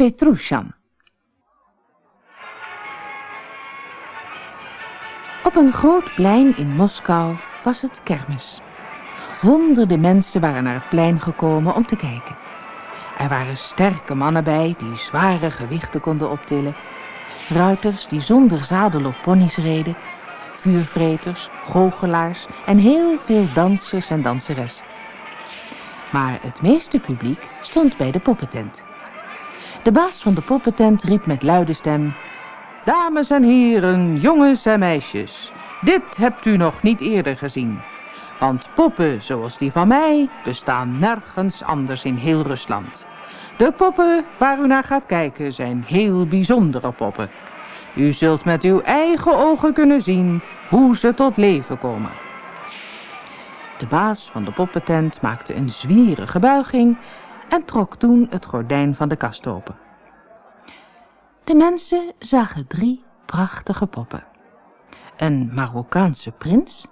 Petrushan. Op een groot plein in Moskou was het kermis. Honderden mensen waren naar het plein gekomen om te kijken. Er waren sterke mannen bij die zware gewichten konden optillen. Ruiters die zonder zadel op ponies reden. Vuurvreters, goochelaars en heel veel dansers en danseressen. Maar het meeste publiek stond bij de poppentent. De baas van de poppentent riep met luide stem... Dames en heren, jongens en meisjes, dit hebt u nog niet eerder gezien. Want poppen zoals die van mij bestaan nergens anders in heel Rusland. De poppen waar u naar gaat kijken zijn heel bijzondere poppen. U zult met uw eigen ogen kunnen zien hoe ze tot leven komen. De baas van de poppentent maakte een zwierige buiging en trok toen het gordijn van de kast open. De mensen zagen drie prachtige poppen. Een Marokkaanse prins,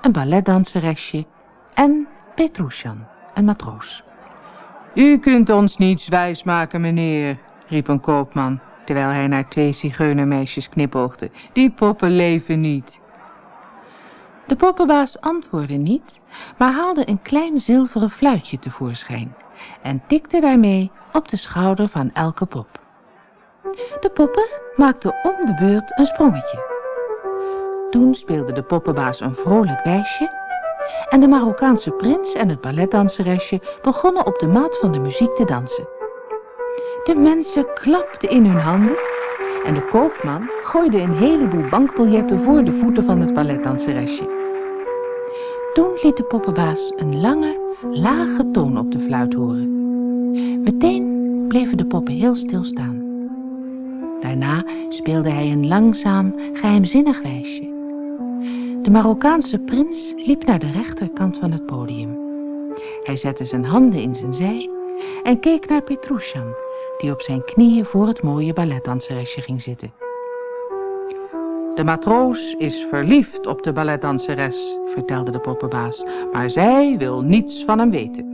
een balletdanseresje en Petrushan, een matroos. U kunt ons niets wijsmaken, meneer, riep een koopman, terwijl hij naar twee zigeunermeisjes knipoogde. Die poppen leven niet. De poppenbaas antwoordde niet, maar haalde een klein zilveren fluitje tevoorschijn en tikte daarmee op de schouder van elke pop. De poppen maakten om de beurt een sprongetje. Toen speelde de poppenbaas een vrolijk wijsje en de Marokkaanse prins en het balletdanseresje begonnen op de maat van de muziek te dansen. De mensen klapten in hun handen en de koopman gooide een heleboel bankbiljetten voor de voeten van het balletdanseresje. Toen liet de poppenbaas een lange, lage toon op de fluit horen. Meteen bleven de poppen heel stil staan. Daarna speelde hij een langzaam, geheimzinnig wijsje. De Marokkaanse prins liep naar de rechterkant van het podium. Hij zette zijn handen in zijn zij en keek naar Petrushan, die op zijn knieën voor het mooie balletdanseresje ging zitten. De matroos is verliefd op de balletdanseres, vertelde de poppenbaas, maar zij wil niets van hem weten.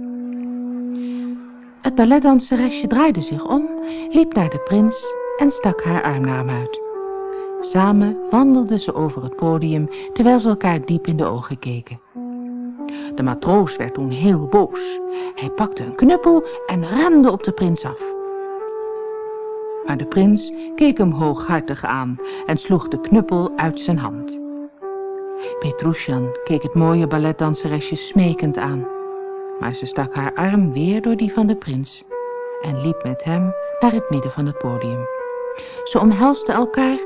Het balletdanseresje draaide zich om, liep naar de prins en stak haar arm naar hem uit. Samen wandelden ze over het podium, terwijl ze elkaar diep in de ogen keken. De matroos werd toen heel boos. Hij pakte een knuppel en rende op de prins af. Maar de prins keek hem hooghartig aan en sloeg de knuppel uit zijn hand. Petrushan keek het mooie balletdanseresje smekend aan, maar ze stak haar arm weer door die van de prins en liep met hem naar het midden van het podium. Ze omhelsten elkaar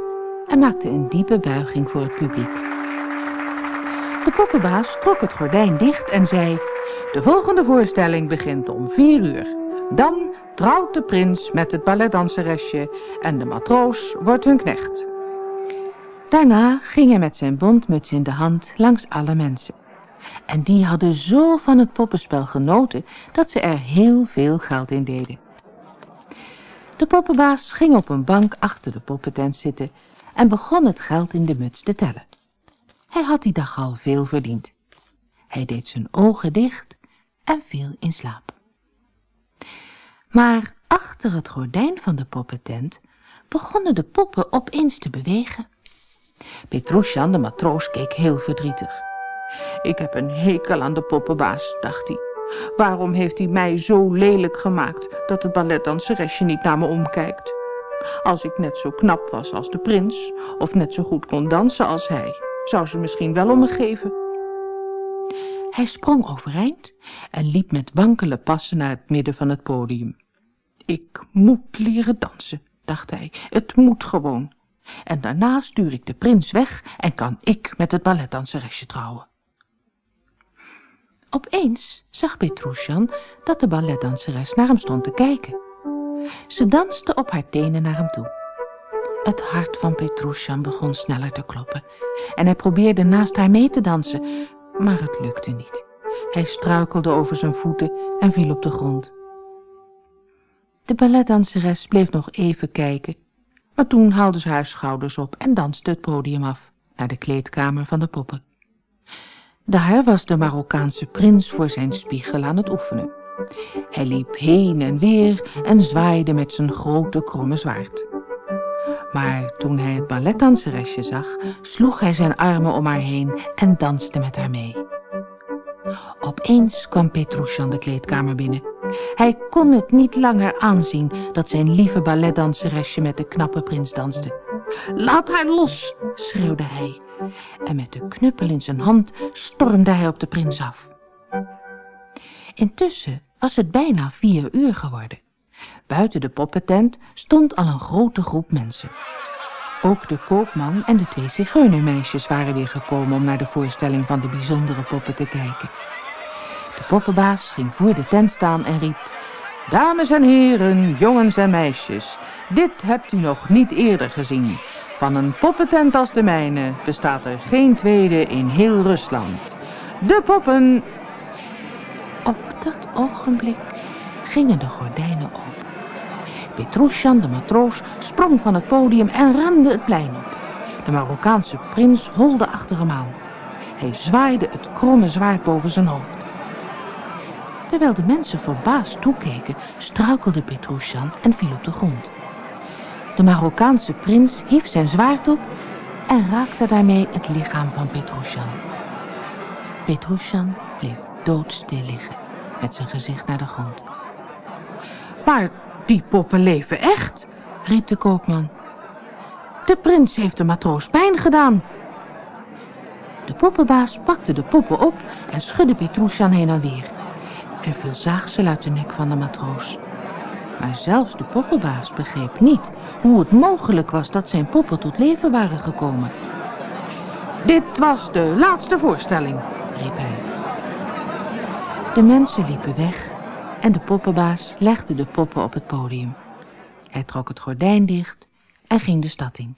en maakten een diepe buiging voor het publiek. De poppenbaas trok het gordijn dicht en zei... De volgende voorstelling begint om vier uur. Dan trouwt de prins met het balletdanseresje en de matroos wordt hun knecht. Daarna ging hij met zijn bontmuts in de hand langs alle mensen. En die hadden zo van het poppenspel genoten dat ze er heel veel geld in deden. De poppenbaas ging op een bank achter de poppentent zitten en begon het geld in de muts te tellen. Hij had die dag al veel verdiend. Hij deed zijn ogen dicht en viel in slaap. Maar achter het gordijn van de poppentent begonnen de poppen opeens te bewegen. Petrusjan, de matroos, keek heel verdrietig. Ik heb een hekel aan de poppenbaas, dacht hij. Waarom heeft hij mij zo lelijk gemaakt dat het balletdanseresje niet naar me omkijkt? Als ik net zo knap was als de prins, of net zo goed kon dansen als hij, zou ze misschien wel om me geven. Hij sprong overeind en liep met wankele passen naar het midden van het podium. Ik moet leren dansen, dacht hij. Het moet gewoon. En daarna stuur ik de prins weg en kan ik met het balletdanseresje trouwen. Opeens zag Petrusjan dat de balletdanseres naar hem stond te kijken. Ze danste op haar tenen naar hem toe. Het hart van Petrusjan begon sneller te kloppen en hij probeerde naast haar mee te dansen, maar het lukte niet. Hij struikelde over zijn voeten en viel op de grond. De balletdanseres bleef nog even kijken, maar toen haalde ze haar schouders op en danste het podium af, naar de kleedkamer van de poppen. Daar was de Marokkaanse prins voor zijn spiegel aan het oefenen. Hij liep heen en weer en zwaaide met zijn grote kromme zwaard. Maar toen hij het balletdanseresje zag, sloeg hij zijn armen om haar heen en danste met haar mee. Opeens kwam Petrusjan de kleedkamer binnen. Hij kon het niet langer aanzien dat zijn lieve balletdanseresje met de knappe prins danste. Laat haar los, schreeuwde hij. En met de knuppel in zijn hand stormde hij op de prins af. Intussen was het bijna vier uur geworden. Buiten de poppentent stond al een grote groep mensen. Ook de koopman en de twee zigeunermeisjes waren weer gekomen om naar de voorstelling van de bijzondere poppen te kijken. De poppenbaas ging voor de tent staan en riep... Dames en heren, jongens en meisjes, dit hebt u nog niet eerder gezien. Van een poppentent als de mijne bestaat er geen tweede in heel Rusland. De poppen... Op dat ogenblik gingen de gordijnen open. Petrusjan, de matroos, sprong van het podium en rende het plein op. De Marokkaanse prins holde achter hem aan. Hij zwaaide het kromme zwaard boven zijn hoofd. Terwijl de mensen verbaasd toekeken, struikelde Petrusjan en viel op de grond. De Marokkaanse prins hief zijn zwaard op en raakte daarmee het lichaam van Petrusjan. Petrusjan bleef doodstil liggen, met zijn gezicht naar de grond. Maar die poppen leven echt, riep de koopman. De prins heeft de matroos pijn gedaan. De poppenbaas pakte de poppen op en schudde Petrusjan heen en weer. Er viel zaagsel uit de nek van de matroos. Maar zelfs de poppenbaas begreep niet hoe het mogelijk was dat zijn poppen tot leven waren gekomen. Dit was de laatste voorstelling, riep hij. De mensen liepen weg en de poppenbaas legde de poppen op het podium. Hij trok het gordijn dicht en ging de stad in.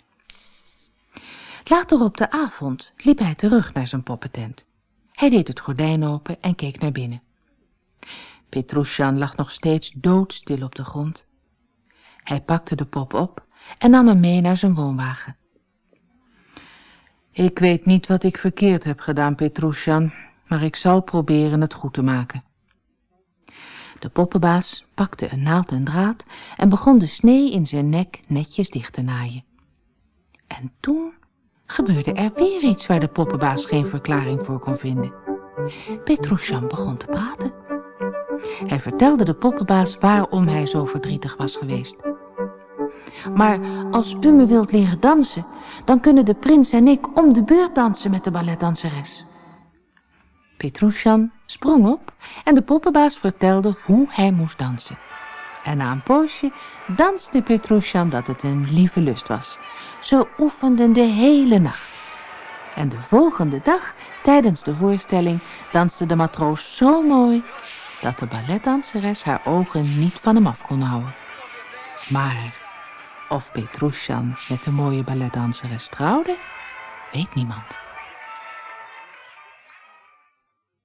Later op de avond liep hij terug naar zijn poppentent. Hij deed het gordijn open en keek naar binnen. Petrusjan lag nog steeds doodstil op de grond. Hij pakte de pop op en nam hem mee naar zijn woonwagen. Ik weet niet wat ik verkeerd heb gedaan, Petrusjan, maar ik zal proberen het goed te maken. De poppenbaas pakte een naald en draad en begon de snee in zijn nek netjes dicht te naaien. En toen gebeurde er weer iets waar de poppenbaas geen verklaring voor kon vinden. Petrusjan begon te praten. Hij vertelde de poppenbaas waarom hij zo verdrietig was geweest. Maar als u me wilt leren dansen, dan kunnen de prins en ik om de beurt dansen met de balletdanseres. Petrusjan sprong op en de poppenbaas vertelde hoe hij moest dansen. En na een poosje danste Petrusjan dat het een lieve lust was. Ze oefenden de hele nacht. En de volgende dag, tijdens de voorstelling, danste de matroos zo mooi dat de balletdanseres haar ogen niet van hem af kon houden. Maar of Petrusjan met de mooie balletdanseres trouwde, weet niemand.